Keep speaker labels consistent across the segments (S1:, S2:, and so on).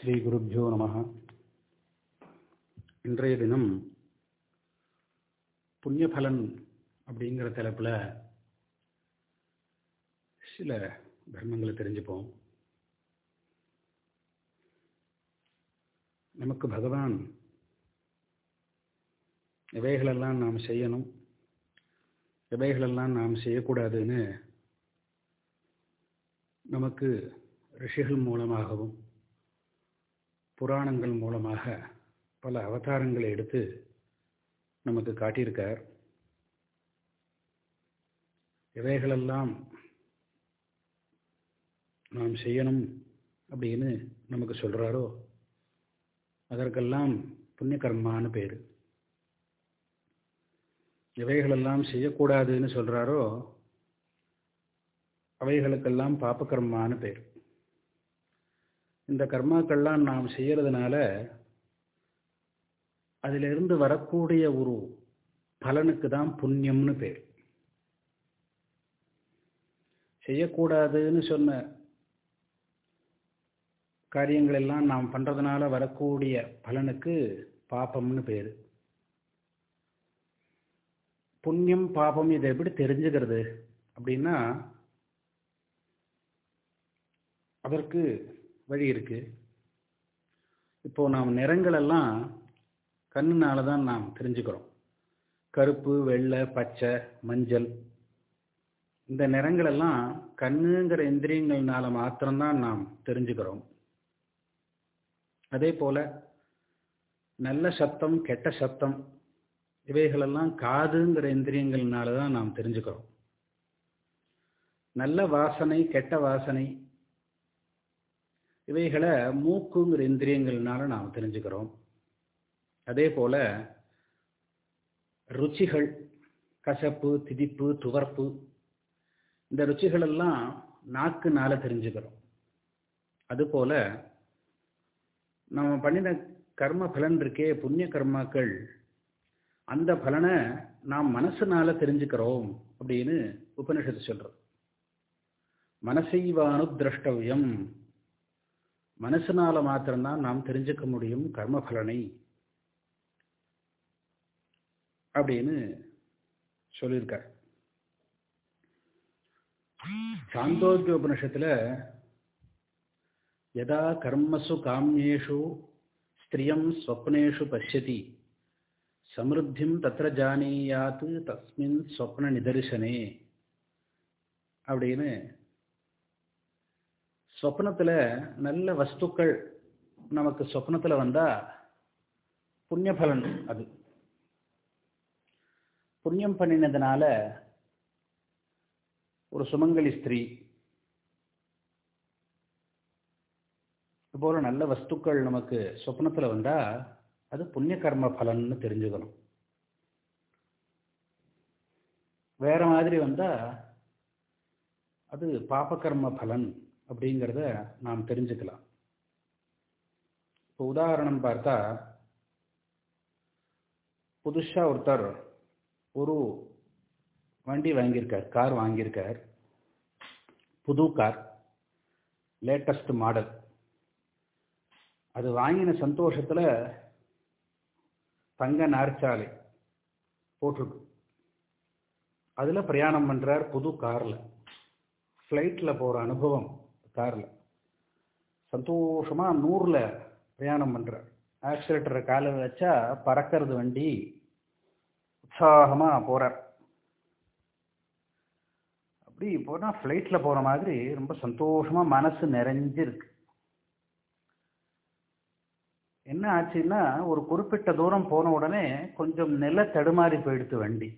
S1: ஸ்ரீ குருப்ஜோ நம. இன்றைய தினம் புண்ணியபலன் அப்படிங்கிற தலைப்பில் சில தர்மங்களை தெரிஞ்சுப்போம். நமக்கு பகவான் இவைகளெல்லாம் நாம் செய்யணும் இவைகளெல்லாம் நாம் செய்யக்கூடாதுன்னு நமக்கு ரிஷிகள் மூலமாகவும் புராணங்கள் மூலமாக பல அவதாரங்களை எடுத்து நமக்கு காட்டியிருக்கார். இவைகளெல்லாம் நாம் செய்யணும் அப்படின்னு நமக்கு சொல்கிறாரோ அதற்கெல்லாம் புண்ணிய கர்மான்னு பேர். இவைகளெல்லாம் செய்யக்கூடாதுன்னு சொல்கிறாரோ அவைகளுக்கெல்லாம் பாப்ப கர்மான்னு பேர். இந்த கர்மாக்கள்லாம் நாம் செய்யறதுனால அதிலிருந்து வரக்கூடிய ஒரு பலனுக்கு தான் புண்ணியம்னு பேர். செய்யக்கூடாதுன்னு சொன்ன காரியங்கள் எல்லாம் நாம் பண்றதுனால வரக்கூடிய பலனுக்கு பாப்பம்னு பேர். புண்ணியம் பாபம் இதை எப்படி தெரிஞ்சுக்கிறது அப்படின்னா அதற்கு வழி இருக்கு. இப்போ நாம் நிறங்களெல்லாம் கண்ணுனால தான் நாம் தெரிஞ்சுக்கிறோம். கருப்பு வெள்ளை பச்சை மஞ்சள். இந்த நிறங்களெல்லாம் கண்ணுங்கிற இந்திரியங்கள்னால மாத்திரம்தான் நாம் தெரிஞ்சுக்கிறோம். அதே போல நல்ல சத்தம் கெட்ட சத்தம் இவைகளெல்லாம் காதுங்கிற இந்திரியங்கள்னால தான் நாம் தெரிஞ்சுக்கிறோம். நல்ல வாசனை கெட்ட வாசனை இவைகளை மூக்குங்கிற இந்திரியங்கள்னால நாம் தெரிஞ்சுக்கிறோம். அதே போல ருச்சிகள் கசப்பு திதிப்பு துவர்ப்பு இந்த ருச்சிகள் எல்லாம் நாக்குனால தெரிஞ்சுக்கிறோம். அதுபோல நம்ம பண்ணின கர்ம பலன் இருக்கே புண்ணிய கர்மாக்கள் அந்த பலனை நாம் மனசுனால தெரிஞ்சுக்கிறோம் அப்படின்னு உபனிஷத்து சொல்றோம் மனசைவானு திரஷ்டவியம். மனசுனால மாத்திரம்தான் நாம் தெரிஞ்சுக்க முடியும் கர்ம பலனை அப்படின்னு சொல்லியிருக்கார். சாந்தோக்கிய உபனிஷத்துல யதா கர்மசு காமியேஷு ஸ்திரியம் ஸ்வப்னேஷு பசியதி சமிருத்திம் தத்திர ஜானீயாத்து தஸ்மின் ஸ்வப்ன நிதர்சனே. அப்படின்னு சொப்னத்தில் நல்ல வஸ்துக்கள் நமக்கு சொப்னத்தில் வந்தால் புண்ணியபலன் அது. புண்ணியம் பண்ணினதுனால ஒரு சுமங்கலி ஸ்திரீ இதுபோல் நல்ல வஸ்துக்கள் நமக்கு சொப்னத்தில் வந்தால் அது புண்ணிய கர்ம பலன்னு தெரிஞ்சுக்கணும். வேற மாதிரி வந்தால் அது பாபகர்ம பலன். அப்படிங்கிறத நாம் தெரிஞ்சுக்கலாம். இப்போ உதாரணம் பார்த்தா புதுசாக ஒருத்தர் ஒரு வண்டி வாங்கியிருக்கார் கார் வாங்கியிருக்கார். புது கார் லேட்டஸ்ட் மாடல் அது வாங்கின சந்தோஷத்தில் தங்க நாற்சாலை போட்டிருக்கு. அதில் பிரயாணம் பண்ணுறார் புது காரில். ஃப்ளைட்டில் போகிற அனுபவம் காரில். சந்தோஷமாக நூறில் பிரயாணம் பண்ணுறார் ஆக்சிலேட்டரை காலை வச்சா பறக்கிறது வண்டி உற்சாகமாக போகிறார் அப்படி போனால் ஃப்ளைட்டில் போகிற மாதிரி ரொம்ப சந்தோஷமாக மனசு நிறைஞ்சிருக்கு. என்ன ஆச்சுன்னா ஒரு குறிப்பிட்ட தூரம் போன உடனே கொஞ்சம் நில தடுமாறி போயிடுத்து வண்டி.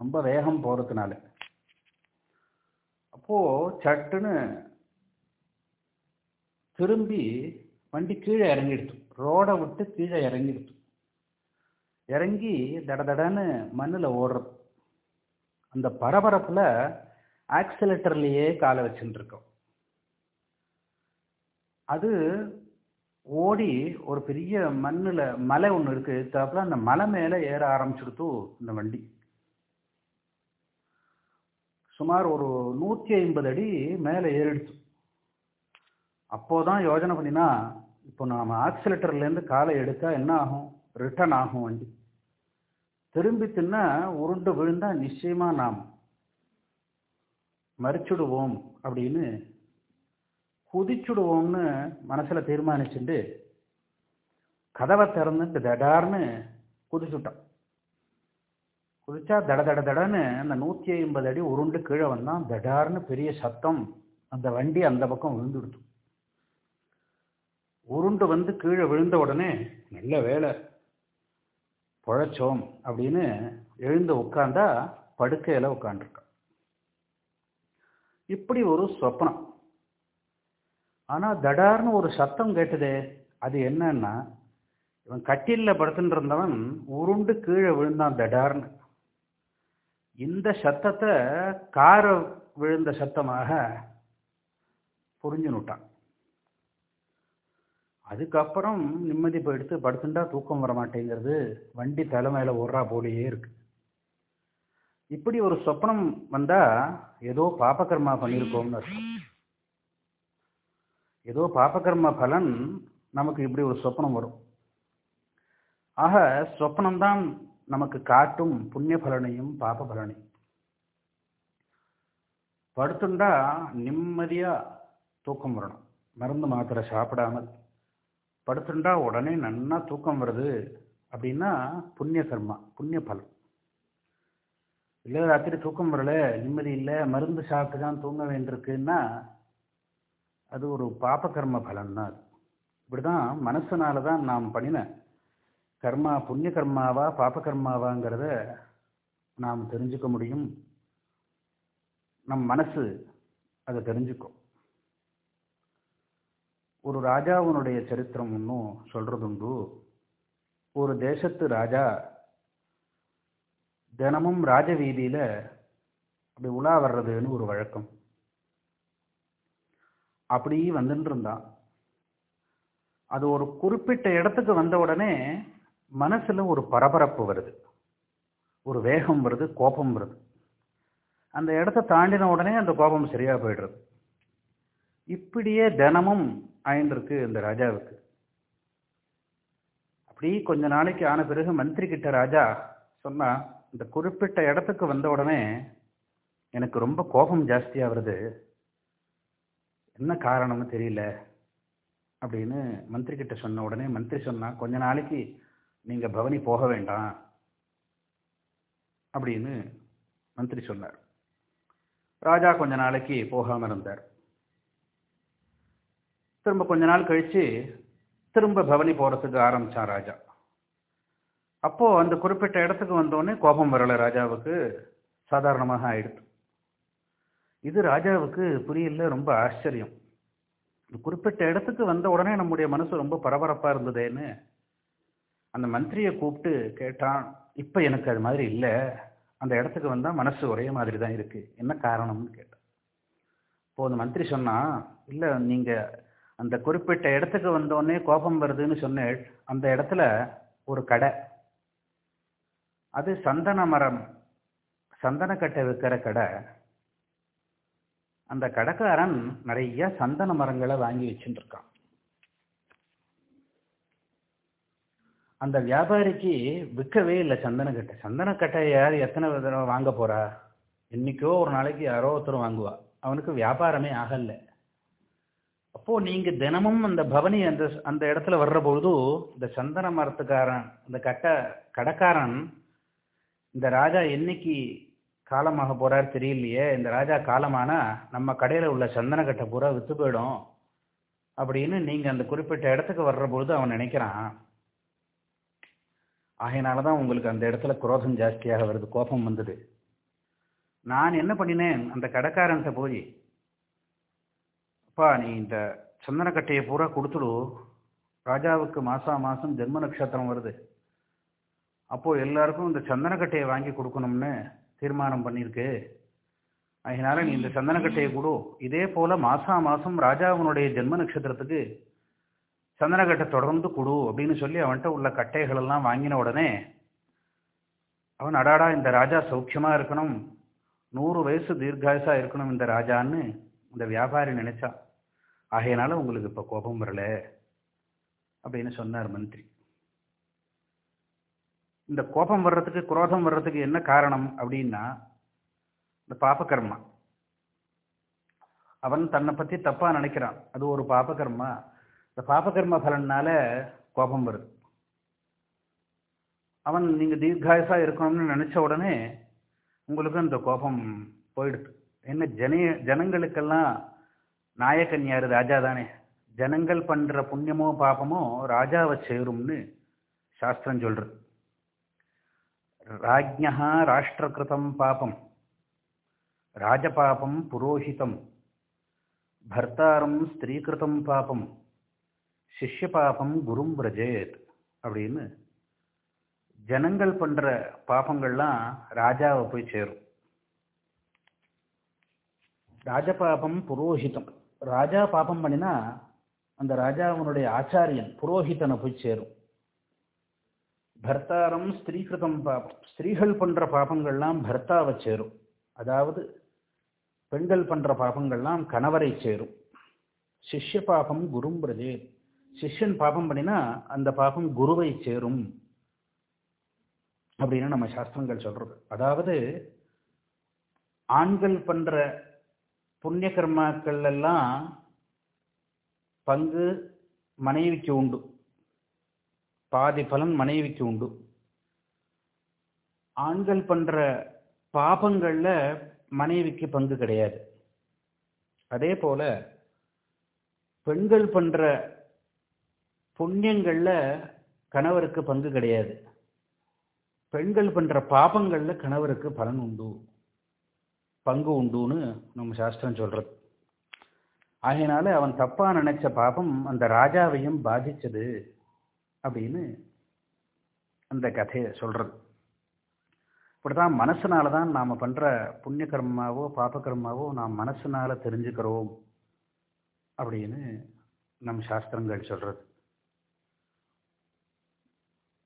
S1: ரொம்ப வேகம் போகிறதுனால அப்போது சட்டுன்னு திரும்பி வண்டி கீழே இறங்கிடுச்சு. ரோடை விட்டு கீழே இறங்கிடுச்சு. இறங்கி தட தடன்னு மண்ணில் ஓடுறது. அந்த பரபரப்பில் ஆக்சிலேட்டர்லேயே காலை வச்சுட்டு இருக்கோம். அது ஓடி ஒரு பெரிய மண்ணில் மலை ஒன்று இருக்குது தாப்புல அந்த மலை மேலே ஏற ஆரம்பிச்சுடுத்து இந்த வண்டி. சுமார் ஒரு நூற்றி ஐம்பது அடி மேலே ஏறிடுச்சு. அப்போதான் யோஜனை பண்ணினா இப்போ நாம் ஆக்சிலேட்டர்லேருந்து காலை எடுத்தால் என்ன ஆகும்? ரிட்டர்ன் ஆகும் வண்டி. திரும்பி தின்னா உருண்டு விழுந்தால் நிச்சயமாக நாம் மறிச்சுடுவோம் அப்படின்னு குதிச்சுடுவோம்னு மனசில் தீர்மானிச்சுட்டு கதவை திறந்துட்டு தடார்னு குதிச்சுட்டான். குதிச்சா தட தட தடன்னு அந்த நூற்றி ஐம்பது அடி உருண்டு கீழே வந்தான் தடார்னு பெரிய சத்தம். அந்த வண்டி அந்த பக்கம் விழுந்துடுது. உருண்டு வந்து கீழே விழுந்த உடனே நல்ல வேலை. பொழைச்சோம். அப்படின்னு எழுந்து உட்காந்தா படுக்கையில் உட்காந்துருக்கான் இப்படி ஒரு சொப்னம். ஆனால் தடார்னு ஒரு சத்தம் கேட்டதே அது என்னன்னா இவன் கட்டிலில் படுத்துட்டு இருந்தவன் உருண்டு கீழே விழுந்தான் தடார்னு. இந்த சத்தத்தை கார விழுந்த சத்தமாக புரிஞ்சுனுட்டான். அதுக்கப்புறம் நிம்மதி போயிடுத்து படுத்துட்டா தூக்கம் வர மாட்டேங்கிறது வண்டி தலைமையில ஓடுறா போலியே இருக்கு. இப்படி ஒரு சொப்னம் வந்தா ஏதோ பாபகர்மா பண்ணியிருக்கோம்னு அர்த்தம். ஏதோ பாபகர்ம பலன் நமக்கு இப்படி ஒரு சொப்னம் வரும். ஆக சொப்னம்தான் நமக்கு காட்டும் புண்ணிய பலனையும் பாப பலனையும் படுத்துண்டா நிம்மதியா தூக்கம் வரணும். மருந்து மாத்திரை சாப்பிடாமல். படுத்துண்டா உடனே நன்னா தூக்கம் வருது அப்படின்னா புண்ணிய கர்மா புண்ணிய பலன். இல்லை ராத்திரி தூக்கம் வரல நிம்மதி இல்லை மருந்து சாப்பிட்டு தான் தூங்க வேண்டியிருக்குன்னா அது ஒரு பாப கர்ம பலன் தான் அது. இப்படிதான் மனசனால தான் நாம் பண்ணின கர்மா புண்ணிய கர்மாவா பாப கர்மாவாங்கிறத நாம் தெரிஞ்சுக்க முடியும். நம் மனசு அதை தெரிஞ்சுக்கும். ஒரு ராஜாவினுடைய சரித்திரம் ஒன்றும் சொல்கிறதுண்டு ஒரு தேசத்து ராஜா தினமும் ராஜ வீதியில் அப்படி உலா வர்றதுன்னு ஒரு வழக்கம். அப்படி வந்துட்டு இருந்தான். அது ஒரு குறிப்பிட்ட இடத்துக்கு வந்த உடனே மனசில் ஒரு பரபரப்பு வருது. ஒரு வேகம் வருது கோபம் வருது. அந்த இடத்த தாண்டின உடனே அந்த கோபம் சரியாக போயிடுறது. இப்படியே தினமும் ஆயின்றிருக்கு இந்த ராஜாவுக்கு. அப்படி கொஞ்ச நாளைக்கு ஆன பிறகு மந்திரி கிட்ட ராஜா சொன்னா இந்த குறிப்பிட்ட இடத்துக்கு வந்த உடனே எனக்கு ரொம்ப கோபம் ஜாஸ்தியாக வருது. என்ன காரணம்னு தெரியல. அப்படின்னு மந்திரி கிட்ட சொன்ன உடனே மந்திரி சொன்னா கொஞ்ச நாளைக்கு நீங்க பவனி போக வேண்டாம். அப்படின்னு மந்திரி சொன்னார். ராஜா கொஞ்ச நாளைக்கு போகாம இருந்தார். திரும்ப கொஞ்ச நாள் கழிச்சு திரும்ப பவனி போறதுக்கு ஆரம்பிச்சான் ராஜா. அப்போ அந்த குறிப்பிட்ட இடத்துக்கு வந்தோடனே கோபம் வரல ராஜாவுக்கு. சாதாரணமாக ஆயிடுது இது ராஜாவுக்கு புரியல ரொம்ப ஆச்சரியம். குறிப்பிட்ட இடத்துக்கு வந்த உடனே நம்முடைய மனசு ரொம்ப பரபரப்பா இருந்ததேன்னு அந்த மந்திரியை கூப்பிட்டு கேட்டான் இப்போ எனக்கு அது மாதிரி இல்லை. அந்த இடத்துக்கு வந்தால் மனசு ஒரே மாதிரி தான் இருக்குது என்ன காரணம்னு கேட்டான். இப்போது அந்த மந்திரி சொன்னால் இல்லை நீங்கள் அந்த குறிப்பிட்ட இடத்துக்கு வந்தோடனே கோபம் வருதுன்னு சொன்னேன் அந்த இடத்துல ஒரு கடை. அது சந்தன மரம். சந்தனக்கட்டை விற்கிற கடை. அந்த கடைக்காரன் நிறைய சந்தன மரங்களை வாங்கி வச்சுட்டு இருக்கான். அந்த வியாபாரிக்கு விற்கவே இல்லை சந்தனக்கட்டை. சந்தனக்கட்டை யார் எத்தனை தடவை வாங்க போறா? என்றைக்கோ ஒரு நாளைக்கு யாரோ ஒருத்தர் வாங்குவா. அவனுக்கு வியாபாரமே ஆகல. அப்போ நீங்க தினமும் அந்த பவனி அந்த அந்த இடத்துல வர்ற பொழுது இந்த சந்தன மரத்துக்காரன் அந்த கட்டை கடைக்காரன் இந்த ராஜா என்னைக்கு காலமாக போறார் தெரியலையே இந்த ராஜா காலமானா நம்ம கடையில உள்ள சந்தனக்கட்டை பூரா வித்து போயிடும் அப்படின்னு நீங்க அந்த குறிப்பிட்ட இடத்துக்கு வர்ற பொழுது அவன் நினைக்கிறான். ஆகையினாலதான் உங்களுக்கு அந்த இடத்துல குரோதம் ஜாஸ்தியாக வருது கோபம் வந்தது. நான் என்ன பண்ணினேன் அந்த கடைக்காரன்ட்ட போய் அப்பா நீ இந்த சந்தனக்கட்டையை பூரா கொடுத்துடு. ராஜாவுக்கு மாசா மாசம் ஜென்ம நட்சத்திரம் வருது. அப்போது எல்லாருக்கும் இந்த சந்தனக்கட்டையை வாங்கி கொடுக்கணும்னு தீர்மானம் பண்ணியிருக்கு. அதனால நீ இந்த சந்தனக்கட்டையை கொடு. இதே போல மாசா மாசம் ராஜாவினுடைய ஜென்ம நட்சத்திரத்துக்கு சந்தனக்கட்டை தொடர்ந்து கொடு அப்படின்னு சொல்லி அவன்கிட்ட உள்ள கட்டைகள் எல்லாம் வாங்கின உடனே அவன் அடாடா இந்த ராஜா சௌக்கியமாக இருக்கணும். நூறு வயசு தீர்காயசா இருக்கணும் இந்த ராஜான்னு இந்த வியாபாரி நினைச்சான் ஆகையினால உங்களுக்கு இப்போ கோபம் வரல அப்படின்னு சொன்னார் மந்திரி. இந்த கோபம் வர்றதுக்கு குரோதம் வர்றதுக்கு என்ன காரணம் அப்படின்னா இந்த பாபகர்மா. அவன் தன்னை பற்றி தப்பாக நினைக்கிறான். அது ஒரு பாபகர்மா. இந்த பாபகர்ம பலனால கோபம் வருது. அவன் நீங்கள் தீர்காயசாக இருக்கணும்னு நினச்ச உடனே உங்களுக்கு அந்த கோபம் போயிடுது. என்ன ஜனைய ஜனங்களுக்கெல்லாம் நாயக்கன் யார் ராஜா தானே. ஜனங்கள் பண்ணுற புண்ணியமோ பாபமோ ராஜாவை சேரும்னு சாஸ்திரம் சொல்கிறது ராஜ்யா ராஷ்டிரகிருதம் பாபம். ராஜபாபம் புரோஹிதம். பர்த்தாரம் ஸ்திரீகிருதம் பாபம். சிஷ்ய பாபம் குரும் பிரஜேத் அப்படின்னு ஜனங்கள் பண்ற பாபங்கள்லாம் ராஜாவை போய் சேரும். ராஜபாபம் புரோஹிதம். ராஜா பாபம் பண்ணினா அந்த ராஜாவனுடைய ஆச்சாரியன் புரோஹிதனை போய் சேரும். பர்த்தாரம் ஸ்திரீகிருதம் பாபம். ஸ்திரீகள் பண்ற பாபங்கள்லாம் பர்த்தாவை சேரும். அதாவது பெண்கள் பண்ற பாபங்கள்லாம் கணவரை சேரும். சிஷ்ய பாபம் குரும் பிரஜேத். சிஷ்யன் பாபம் பண்ணினா அந்த பாபம் குருவை சேரும் அப்படின்னு நம்ம சாஸ்திரங்கள் சொல்றது. அதாவது ஆண்கள் பண்ற புண்ணிய கர்மாக்கள் எல்லாம் பங்கு மனைவிக்கு உண்டு. பாதி பலன் மனைவிக்கு உண்டு. ஆண்கள் பண்ற பாபங்கள்ல மனைவிக்கு பங்கு கிடையாது. அதே போல பெண்கள் பண்ற புண்ணியங்களில் கணவருக்கு பங்கு கிடையாது. பெண்கள் பண்ணுற பாபங்களில் கணவருக்கு பலன் உண்டு. பங்கு உண்டுன்னு நம்ம சாஸ்திரம் சொல்கிறது ஆகையினால அவன் தப்பாக நினைச்ச பாபம் அந்த ராஜாவையும் பாதிச்சது அப்படின்னு அந்த கதையை சொல்கிறது இப்படிதான் மனசுனால தான் நாம் பண்ணுற புண்ணிய கர்மாவோ பாப கர்மாவோ நாம் மனசுனால தெரிஞ்சுக்கிறோம் அப்படின்னு நம் சாஸ்திரங்கள் சொல்கிறது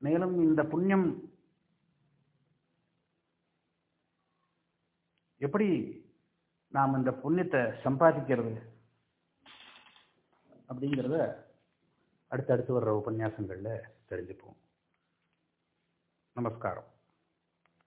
S1: மேலும் இந்த புண்ணியம் எப்படி நாம் இந்த புண்ணியத்தை சம்பாதிக்கிறது அப்படிங்கிறத அடுத்தடுத்து வர்ற உபன்யாசங்களில் தெரிஞ்சுப்போம். நமஸ்காரம்.